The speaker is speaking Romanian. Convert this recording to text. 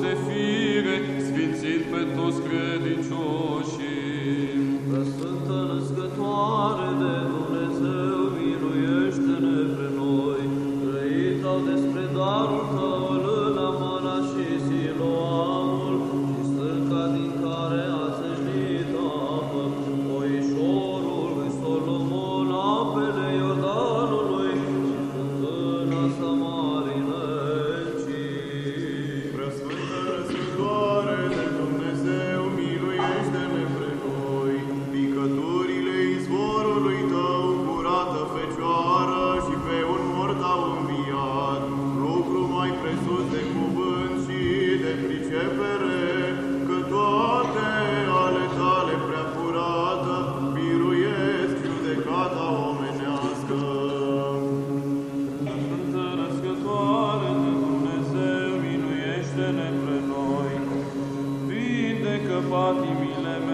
de fire, sfințit pe toți credincioșii. Patimile